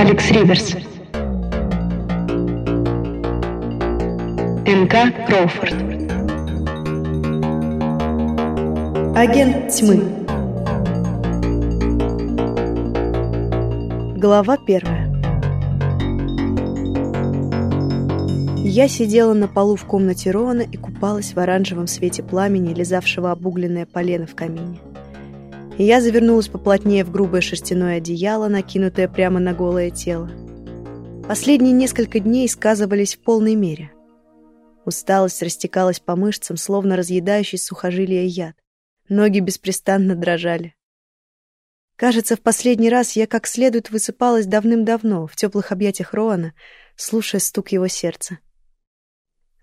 Алекс Риверс. НК Кроуфорд. Агент тьмы. Глава первая. Я сидела на полу в комнате Роана и купалась в оранжевом свете пламени, лизавшего обугленное полено в камине и я завернулась поплотнее в грубое шерстяное одеяло, накинутое прямо на голое тело. Последние несколько дней сказывались в полной мере. Усталость растекалась по мышцам, словно разъедающий сухожилие яд. Ноги беспрестанно дрожали. Кажется, в последний раз я как следует высыпалась давным-давно, в теплых объятиях Роана, слушая стук его сердца.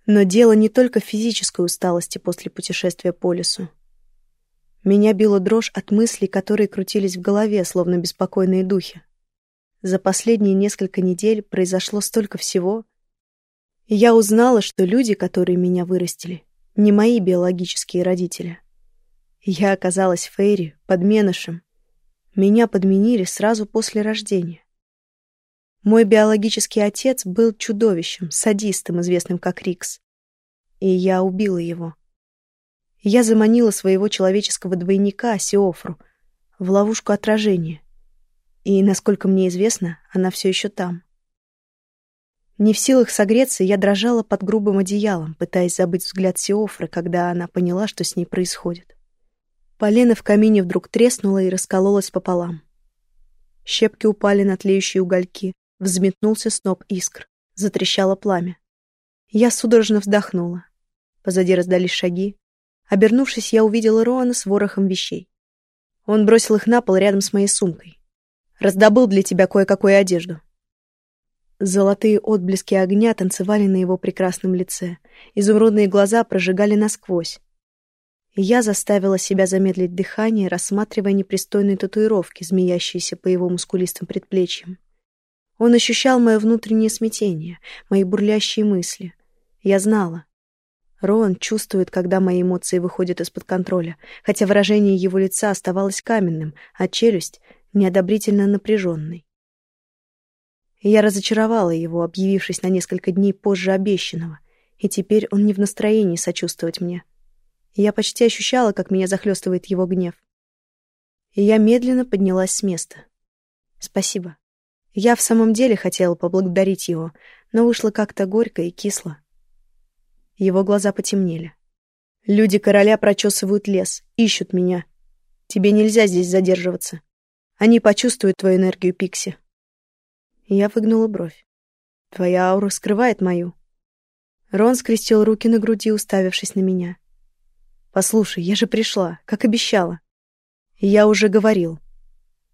Но дело не только в физической усталости после путешествия по лесу. Меня била дрожь от мыслей, которые крутились в голове, словно беспокойные духи. За последние несколько недель произошло столько всего. Я узнала, что люди, которые меня вырастили, не мои биологические родители. Я оказалась Фейри, подменышем. Меня подменили сразу после рождения. Мой биологический отец был чудовищем, садистом, известным как Рикс. И я убила его. Я заманила своего человеческого двойника, Сиофру, в ловушку отражения. И, насколько мне известно, она все еще там. Не в силах согреться, я дрожала под грубым одеялом, пытаясь забыть взгляд Сиофры, когда она поняла, что с ней происходит. Полено в камине вдруг треснуло и раскололось пополам. Щепки упали на тлеющие угольки, взметнулся сноп искр, затрещало пламя. Я судорожно вздохнула. Позади раздались шаги, Обернувшись, я увидела Роана с ворохом вещей. Он бросил их на пол рядом с моей сумкой. «Раздобыл для тебя кое-какую одежду». Золотые отблески огня танцевали на его прекрасном лице. Изумрудные глаза прожигали насквозь. я заставила себя замедлить дыхание, рассматривая непристойные татуировки, змеящиеся по его мускулистым предплечьям. Он ощущал мое внутреннее смятение, мои бурлящие мысли. Я знала, Роан чувствует, когда мои эмоции выходят из-под контроля, хотя выражение его лица оставалось каменным, а челюсть — неодобрительно напряженной. Я разочаровала его, объявившись на несколько дней позже обещанного, и теперь он не в настроении сочувствовать мне. Я почти ощущала, как меня захлестывает его гнев. И я медленно поднялась с места. Спасибо. Я в самом деле хотела поблагодарить его, но вышло как-то горько и кисло. Его глаза потемнели. «Люди короля прочесывают лес, ищут меня. Тебе нельзя здесь задерживаться. Они почувствуют твою энергию, Пикси». Я выгнула бровь. «Твоя аура скрывает мою». Рон скрестил руки на груди, уставившись на меня. «Послушай, я же пришла, как обещала. Я уже говорил.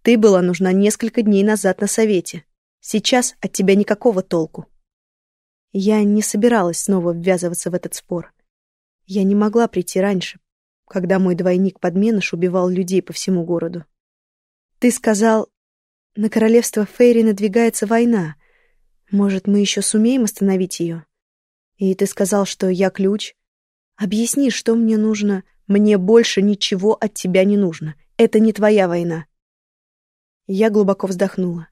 Ты была нужна несколько дней назад на совете. Сейчас от тебя никакого толку. Я не собиралась снова ввязываться в этот спор. Я не могла прийти раньше, когда мой двойник-подменыш убивал людей по всему городу. Ты сказал, на королевство Фейри надвигается война. Может, мы еще сумеем остановить ее? И ты сказал, что я ключ. Объясни, что мне нужно. Мне больше ничего от тебя не нужно. Это не твоя война. Я глубоко вздохнула.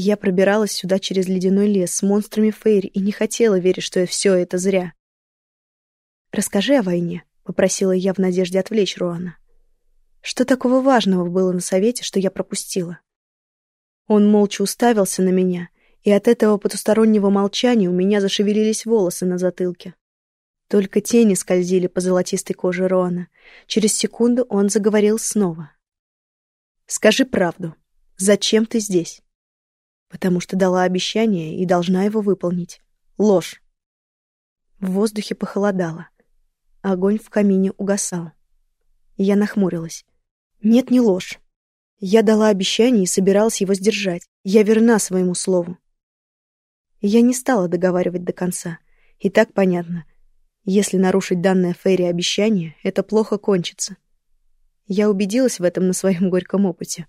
Я пробиралась сюда через ледяной лес с монстрами Фейри и не хотела верить, что все это зря. «Расскажи о войне», — попросила я в надежде отвлечь Руана. «Что такого важного было на совете, что я пропустила?» Он молча уставился на меня, и от этого потустороннего молчания у меня зашевелились волосы на затылке. Только тени скользили по золотистой коже Роана. Через секунду он заговорил снова. «Скажи правду. Зачем ты здесь?» Потому что дала обещание и должна его выполнить. Ложь. В воздухе похолодало. Огонь в камине угасал. Я нахмурилась. Нет, не ложь. Я дала обещание и собиралась его сдержать. Я верна своему слову. Я не стала договаривать до конца. И так понятно. Если нарушить данное Ферри обещание, это плохо кончится. Я убедилась в этом на своем горьком опыте.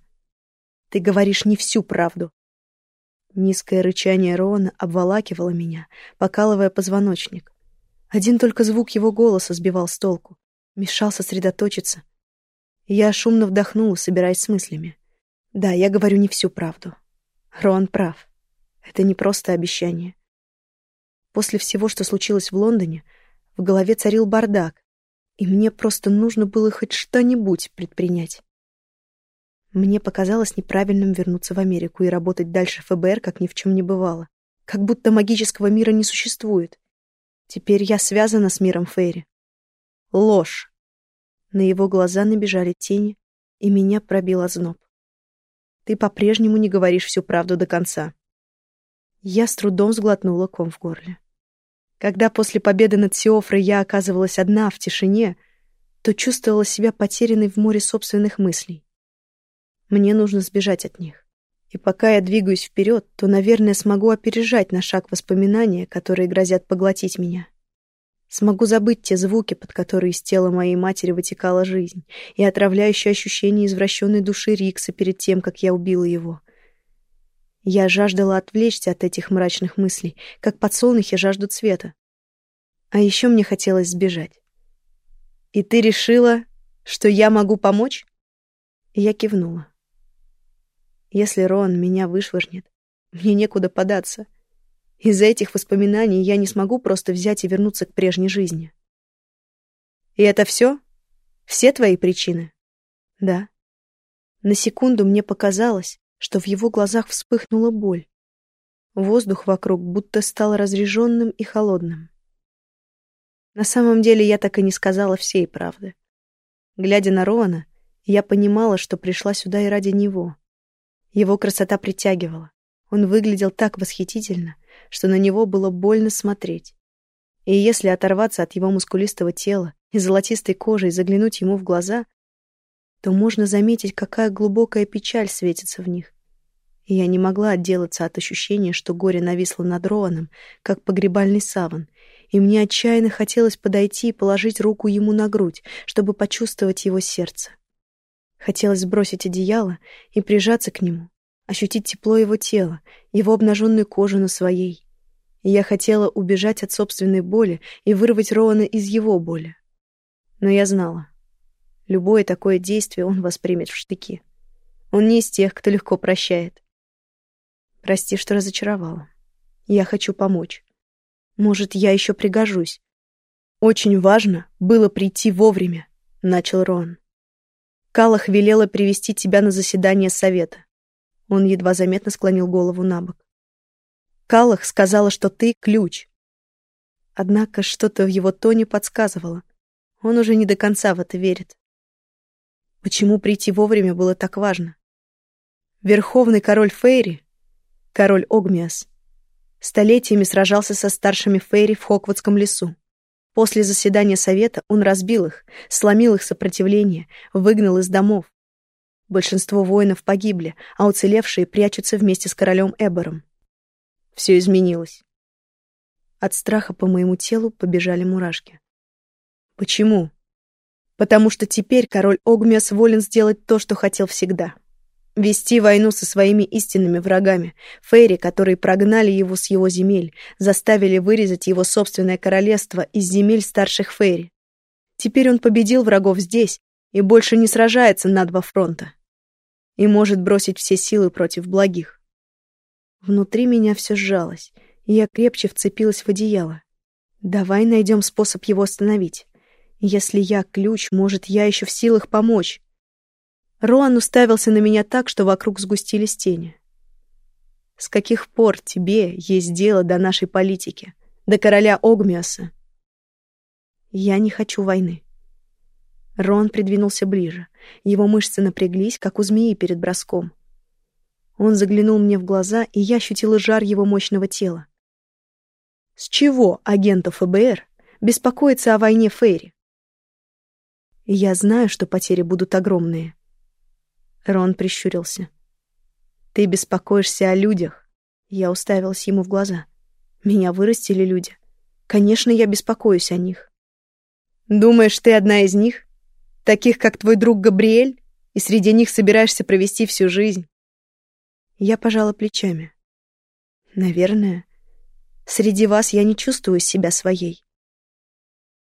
Ты говоришь не всю правду. Низкое рычание Рона обволакивало меня, покалывая позвоночник. Один только звук его голоса сбивал с толку, мешал сосредоточиться. Я шумно вдохнула, собираясь с мыслями. Да, я говорю не всю правду. Роан прав. Это не просто обещание. После всего, что случилось в Лондоне, в голове царил бардак, и мне просто нужно было хоть что-нибудь предпринять. Мне показалось неправильным вернуться в Америку и работать дальше в ФБР, как ни в чем не бывало. Как будто магического мира не существует. Теперь я связана с миром Фейри. Ложь. На его глаза набежали тени, и меня пробил озноб. Ты по-прежнему не говоришь всю правду до конца. Я с трудом сглотнула ком в горле. Когда после победы над Сиофрой я оказывалась одна в тишине, то чувствовала себя потерянной в море собственных мыслей. Мне нужно сбежать от них. И пока я двигаюсь вперед, то, наверное, смогу опережать на шаг воспоминания, которые грозят поглотить меня. Смогу забыть те звуки, под которые из тела моей матери вытекала жизнь, и отравляющее ощущение извращенной души Рикса перед тем, как я убила его. Я жаждала отвлечься от этих мрачных мыслей, как подсолнухи жаждут света. А еще мне хотелось сбежать. «И ты решила, что я могу помочь?» Я кивнула. «Если Рон меня вышвырнет, мне некуда податься». Из-за этих воспоминаний я не смогу просто взять и вернуться к прежней жизни. И это все? Все твои причины? Да. На секунду мне показалось, что в его глазах вспыхнула боль. Воздух вокруг будто стал разреженным и холодным. На самом деле я так и не сказала всей правды. Глядя на Роана, я понимала, что пришла сюда и ради него. Его красота притягивала. Он выглядел так восхитительно, что на него было больно смотреть. И если оторваться от его мускулистого тела и золотистой кожи и заглянуть ему в глаза, то можно заметить, какая глубокая печаль светится в них. И я не могла отделаться от ощущения, что горе нависло над Роаном, как погребальный саван, и мне отчаянно хотелось подойти и положить руку ему на грудь, чтобы почувствовать его сердце. Хотелось сбросить одеяло и прижаться к нему, ощутить тепло его тела, его обнаженную кожу на своей. И я хотела убежать от собственной боли и вырвать Роана из его боли. Но я знала. Любое такое действие он воспримет в штыки. Он не из тех, кто легко прощает. Прости, что разочаровала. Я хочу помочь. Может, я еще пригожусь. Очень важно было прийти вовремя, — начал Рон. Калах велела привести тебя на заседание совета. Он едва заметно склонил голову на бок. Калах сказала, что ты — ключ. Однако что-то в его тоне подсказывало. Он уже не до конца в это верит. Почему прийти вовремя было так важно? Верховный король Фейри, король Огмиас, столетиями сражался со старшими Фейри в Хоквудском лесу. После заседания совета он разбил их, сломил их сопротивление, выгнал из домов. Большинство воинов погибли, а уцелевшие прячутся вместе с королем Эбором. Все изменилось. От страха по моему телу побежали мурашки. Почему? Потому что теперь король Огмиас волен сделать то, что хотел всегда. Вести войну со своими истинными врагами, фейри, которые прогнали его с его земель, заставили вырезать его собственное королевство из земель старших фейри. Теперь он победил врагов здесь и больше не сражается на два фронта и может бросить все силы против благих. Внутри меня все сжалось, и я крепче вцепилась в одеяло. Давай найдем способ его остановить. Если я ключ, может, я еще в силах помочь. Роан уставился на меня так, что вокруг сгустились тени. С каких пор тебе есть дело до нашей политики, до короля Огмиаса? Я не хочу войны. Рон придвинулся ближе. Его мышцы напряглись, как у змеи перед броском. Он заглянул мне в глаза, и я ощутила жар его мощного тела. С чего агенту ФБР беспокоиться о войне Фейри? Я знаю, что потери будут огромные. Рон прищурился. Ты беспокоишься о людях. Я уставилась ему в глаза. Меня вырастили люди. Конечно, я беспокоюсь о них. Думаешь, ты одна из них? Таких, как твой друг Габриэль, и среди них собираешься провести всю жизнь. Я пожала плечами. Наверное, среди вас я не чувствую себя своей.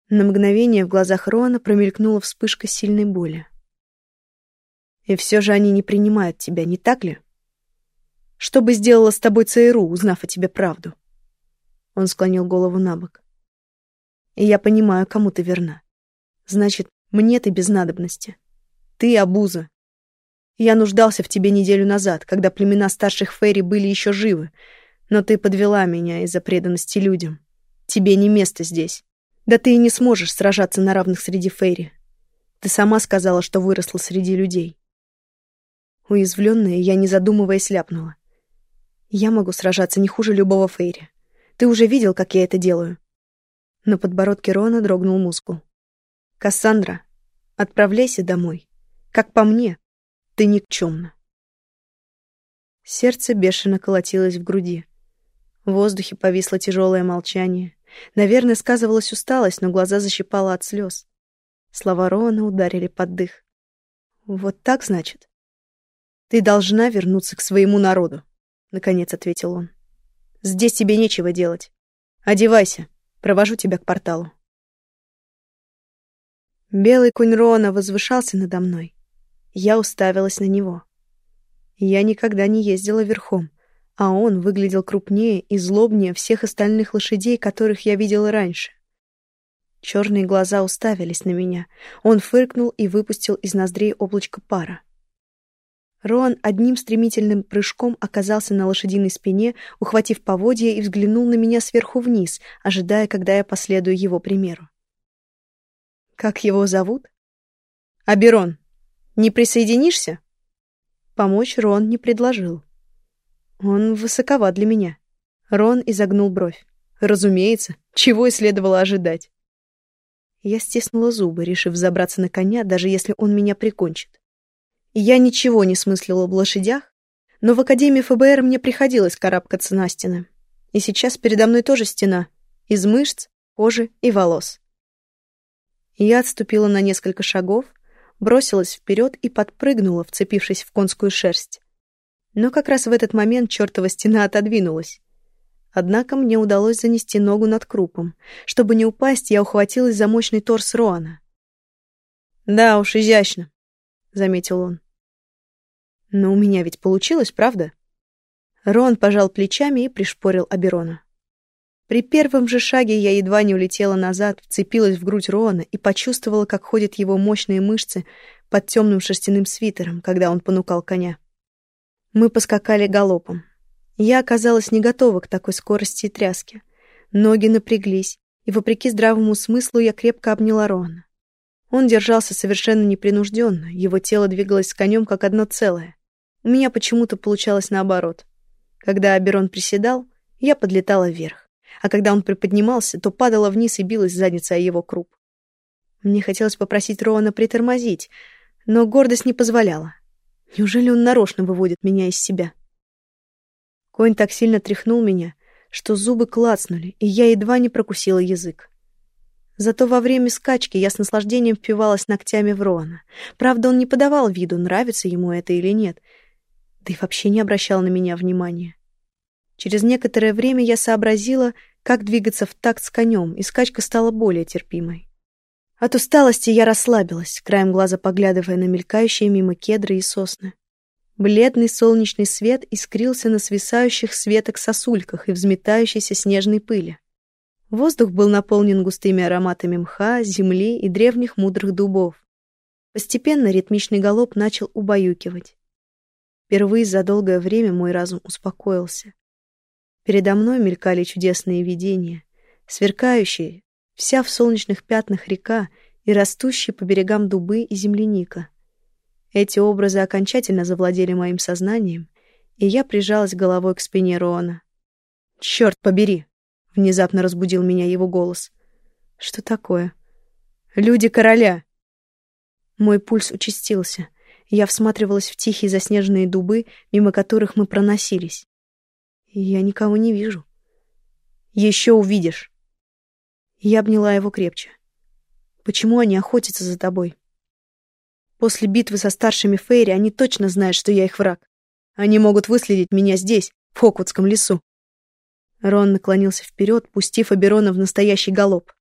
На мгновение в глазах Роана промелькнула вспышка сильной боли. И все же они не принимают тебя, не так ли? Что бы сделала с тобой ЦРУ, узнав о тебе правду?» Он склонил голову на бок. «И я понимаю, кому ты верна. Значит, мне ты без надобности. Ты обуза. Я нуждался в тебе неделю назад, когда племена старших Фейри были еще живы, но ты подвела меня из-за преданности людям. Тебе не место здесь. Да ты и не сможешь сражаться на равных среди Фейри. Ты сама сказала, что выросла среди людей. Уязвленная, я, не задумываясь, ляпнула. Я могу сражаться не хуже любого Фейри. Ты уже видел, как я это делаю?» На подбородке Рона дрогнул мускул. «Кассандра, отправляйся домой. Как по мне, ты никчемна». Сердце бешено колотилось в груди. В воздухе повисло тяжелое молчание. Наверное, сказывалась усталость, но глаза защипало от слез. Слова Рона ударили под дых. «Вот так, значит?» «Ты должна вернуться к своему народу», — наконец ответил он. Здесь тебе нечего делать. Одевайся, провожу тебя к порталу. Белый конь Рона возвышался надо мной. Я уставилась на него. Я никогда не ездила верхом, а он выглядел крупнее и злобнее всех остальных лошадей, которых я видела раньше. Черные глаза уставились на меня. Он фыркнул и выпустил из ноздрей облачко пара. Роан одним стремительным прыжком оказался на лошадиной спине, ухватив поводья и взглянул на меня сверху вниз, ожидая, когда я последую его примеру. «Как его зовут?» «Аберон, не присоединишься?» Помочь Рон не предложил. «Он высоковат для меня». Рон изогнул бровь. «Разумеется, чего и следовало ожидать». Я стиснула зубы, решив забраться на коня, даже если он меня прикончит. Я ничего не смыслила в лошадях, но в Академии ФБР мне приходилось карабкаться на стены. И сейчас передо мной тоже стена. Из мышц, кожи и волос. Я отступила на несколько шагов, бросилась вперед и подпрыгнула, вцепившись в конскую шерсть. Но как раз в этот момент чертова стена отодвинулась. Однако мне удалось занести ногу над крупом. Чтобы не упасть, я ухватилась за мощный торс Роана. «Да уж, изящно», — заметил он. Но у меня ведь получилось, правда? Рон пожал плечами и пришпорил Аберона. При первом же шаге я едва не улетела назад, вцепилась в грудь Рона и почувствовала, как ходят его мощные мышцы под темным шерстяным свитером, когда он понукал коня. Мы поскакали галопом. Я оказалась не готова к такой скорости и тряске. Ноги напряглись, и, вопреки здравому смыслу, я крепко обняла Рона. Он держался совершенно непринужденно, его тело двигалось с конем как одно целое. У меня почему-то получалось наоборот. Когда Аберон приседал, я подлетала вверх, а когда он приподнимался, то падала вниз и билась задница о его круп. Мне хотелось попросить Роана притормозить, но гордость не позволяла. Неужели он нарочно выводит меня из себя? Конь так сильно тряхнул меня, что зубы клацнули, и я едва не прокусила язык. Зато во время скачки я с наслаждением впивалась ногтями в Роана. Правда, он не подавал виду, нравится ему это или нет — и вообще не обращал на меня внимания. Через некоторое время я сообразила, как двигаться в такт с конем, и скачка стала более терпимой. От усталости я расслабилась, краем глаза поглядывая на мелькающие мимо кедры и сосны. Бледный солнечный свет искрился на свисающих с веток сосульках и взметающейся снежной пыли. Воздух был наполнен густыми ароматами мха, земли и древних мудрых дубов. Постепенно ритмичный галоп начал убаюкивать. Впервые за долгое время мой разум успокоился. Передо мной мелькали чудесные видения, сверкающие, вся в солнечных пятнах река и растущие по берегам дубы и земляника. Эти образы окончательно завладели моим сознанием, и я прижалась головой к спине Роана. «Черт побери!» — внезапно разбудил меня его голос. «Что такое?» «Люди короля!» Мой пульс участился. Я всматривалась в тихие заснеженные дубы, мимо которых мы проносились. Я никого не вижу. Еще увидишь. Я обняла его крепче. Почему они охотятся за тобой? После битвы со старшими Фейри они точно знают, что я их враг. Они могут выследить меня здесь, в Хоквудском лесу. Рон наклонился вперед, пустив Аберона в настоящий галоп.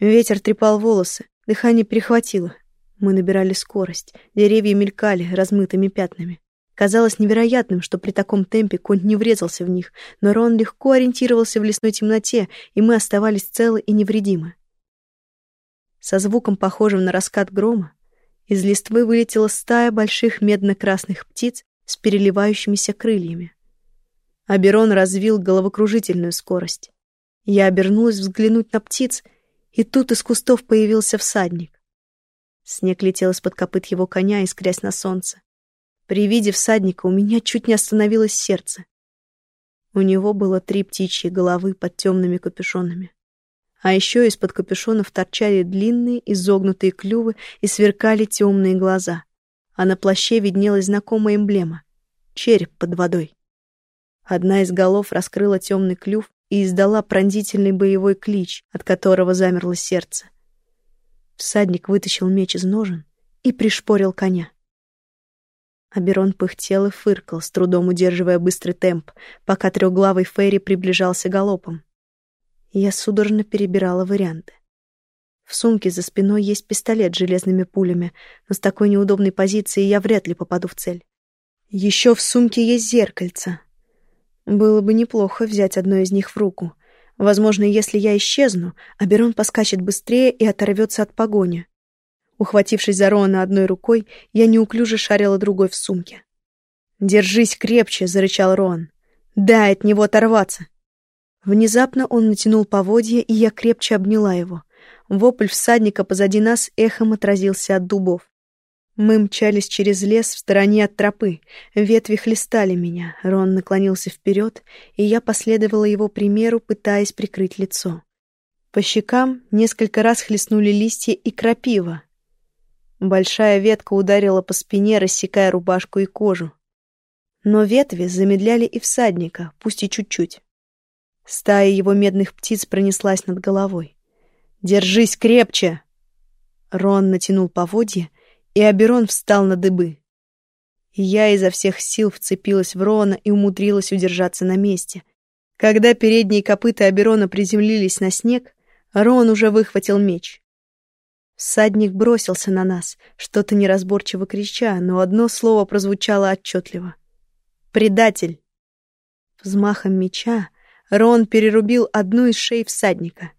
Ветер трепал волосы, дыхание перехватило. Мы набирали скорость. Деревья мелькали размытыми пятнами. Казалось невероятным, что при таком темпе конь не врезался в них, но Рон легко ориентировался в лесной темноте, и мы оставались целы и невредимы. Со звуком, похожим на раскат грома, из листвы вылетела стая больших медно-красных птиц с переливающимися крыльями. Аберон развил головокружительную скорость. Я обернулась взглянуть на птиц, и тут из кустов появился всадник. Снег летел из-под копыт его коня, искрясь на солнце. При виде всадника у меня чуть не остановилось сердце. У него было три птичьи головы под темными капюшонами. А еще из-под капюшонов торчали длинные изогнутые клювы и сверкали темные глаза. А на плаще виднелась знакомая эмблема — череп под водой. Одна из голов раскрыла темный клюв и издала пронзительный боевой клич, от которого замерло сердце. Всадник вытащил меч из ножен и пришпорил коня. Аберон пыхтел и фыркал, с трудом удерживая быстрый темп, пока трехглавый Ферри приближался галопом. Я судорожно перебирала варианты. В сумке за спиной есть пистолет с железными пулями, но с такой неудобной позиции я вряд ли попаду в цель. Еще в сумке есть зеркальце. Было бы неплохо взять одно из них в руку. Возможно, если я исчезну, Аберон поскачет быстрее и оторвется от погони. Ухватившись за Рона одной рукой, я неуклюже шарила другой в сумке. «Держись крепче!» — зарычал Рон. «Дай от него оторваться!» Внезапно он натянул поводья, и я крепче обняла его. Вопль всадника позади нас эхом отразился от дубов. Мы мчались через лес в стороне от тропы. Ветви хлестали меня. Рон наклонился вперед, и я последовала его примеру, пытаясь прикрыть лицо. По щекам несколько раз хлестнули листья и крапива. Большая ветка ударила по спине, рассекая рубашку и кожу. Но ветви замедляли и всадника, пусть и чуть-чуть. Стая его медных птиц пронеслась над головой. «Держись крепче!» Рон натянул поводья, и Аберон встал на дыбы. Я изо всех сил вцепилась в Рона и умудрилась удержаться на месте. Когда передние копыта Аберона приземлились на снег, Рон уже выхватил меч. Всадник бросился на нас, что-то неразборчиво крича, но одно слово прозвучало отчетливо. «Предатель!» Взмахом меча Рон перерубил одну из шеи всадника.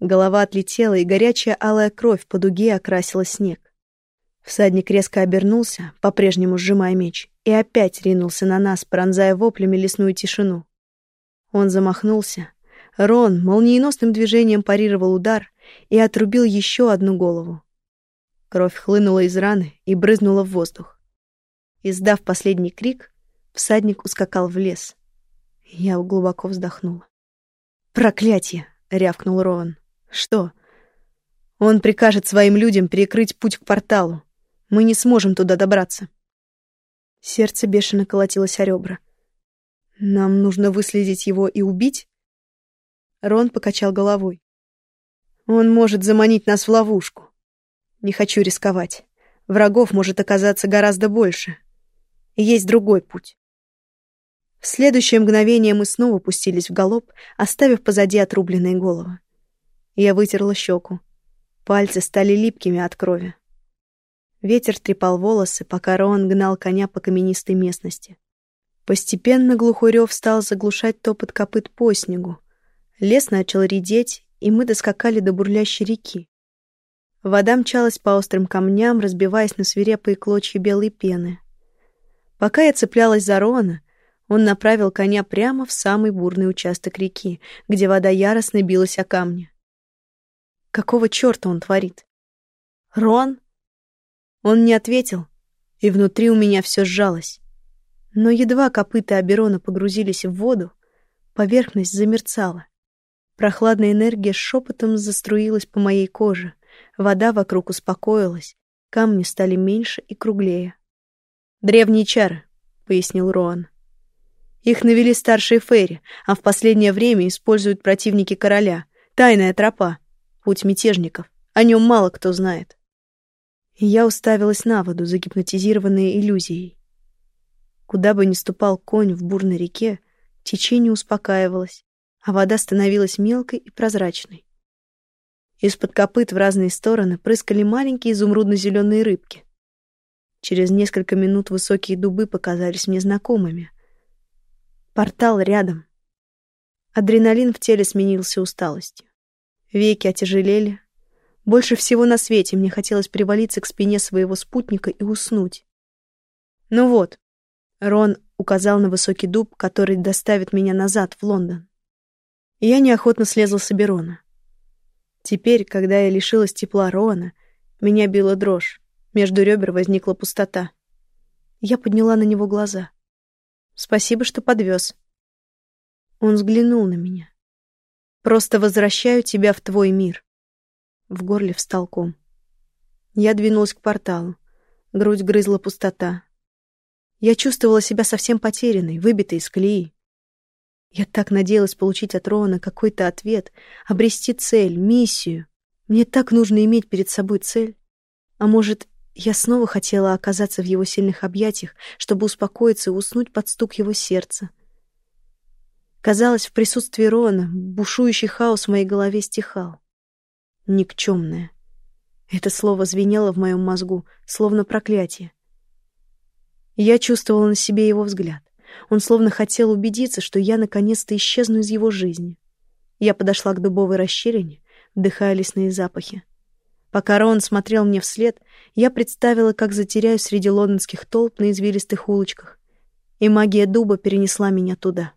Голова отлетела, и горячая алая кровь по дуге окрасила снег. Всадник резко обернулся, по-прежнему сжимая меч, и опять ринулся на нас, пронзая воплями лесную тишину. Он замахнулся. Рон молниеносным движением парировал удар, и отрубил еще одну голову. Кровь хлынула из раны и брызнула в воздух. Издав последний крик, всадник ускакал в лес. Я глубоко вздохнула. «Проклятие!» — рявкнул Роан. «Что?» «Он прикажет своим людям перекрыть путь к порталу. Мы не сможем туда добраться». Сердце бешено колотилось о ребра. «Нам нужно выследить его и убить?» Рон покачал головой. Он может заманить нас в ловушку. Не хочу рисковать. Врагов может оказаться гораздо больше. Есть другой путь. В следующее мгновение мы снова пустились в галоп, оставив позади отрубленные головы. Я вытерла щеку. Пальцы стали липкими от крови. Ветер трепал волосы, пока Роан гнал коня по каменистой местности. Постепенно глухой рев стал заглушать топот копыт по снегу. Лес начал редеть, и мы доскакали до бурлящей реки. Вода мчалась по острым камням, разбиваясь на свирепые клочья белой пены. Пока я цеплялась за Рона, он направил коня прямо в самый бурный участок реки, где вода яростно билась о камни. Какого черта он творит? «Рон?» Он не ответил, и внутри у меня все сжалось. Но едва копыта Аберона погрузились в воду, поверхность замерцала. Прохладная энергия шепотом заструилась по моей коже. Вода вокруг успокоилась. Камни стали меньше и круглее. «Древние чары», — пояснил Роан. «Их навели старшие Фейри, а в последнее время используют противники короля. Тайная тропа. Путь мятежников. О нем мало кто знает». Я уставилась на воду, загипнотизированная иллюзией. Куда бы ни ступал конь в бурной реке, течение успокаивалось, а вода становилась мелкой и прозрачной. Из-под копыт в разные стороны прыскали маленькие изумрудно-зеленые рыбки. Через несколько минут высокие дубы показались мне знакомыми. Портал рядом. Адреналин в теле сменился усталостью. Веки отяжелели. Больше всего на свете мне хотелось привалиться к спине своего спутника и уснуть. Ну вот, Рон указал на высокий дуб, который доставит меня назад, в Лондон. Я неохотно слезла с Аберона. Теперь, когда я лишилась тепла Рона, меня била дрожь. Между ребер возникла пустота. Я подняла на него глаза. «Спасибо, что подвез». Он взглянул на меня. «Просто возвращаю тебя в твой мир». В горле встал ком. Я двинулась к порталу. Грудь грызла пустота. Я чувствовала себя совсем потерянной, выбитой из колеи. Я так надеялась получить от Роана какой-то ответ, обрести цель, миссию. Мне так нужно иметь перед собой цель. А может, я снова хотела оказаться в его сильных объятиях, чтобы успокоиться и уснуть под стук его сердца. Казалось, в присутствии Рона бушующий хаос в моей голове стихал. Никчемное. Это слово звенело в моем мозгу, словно проклятие. Я чувствовала на себе его взгляд. Он словно хотел убедиться, что я наконец-то исчезну из его жизни. Я подошла к дубовой расщелине, вдыхая лесные запахи. Пока Рон смотрел мне вслед, я представила, как затеряюсь среди лондонских толп на извилистых улочках, и магия дуба перенесла меня туда.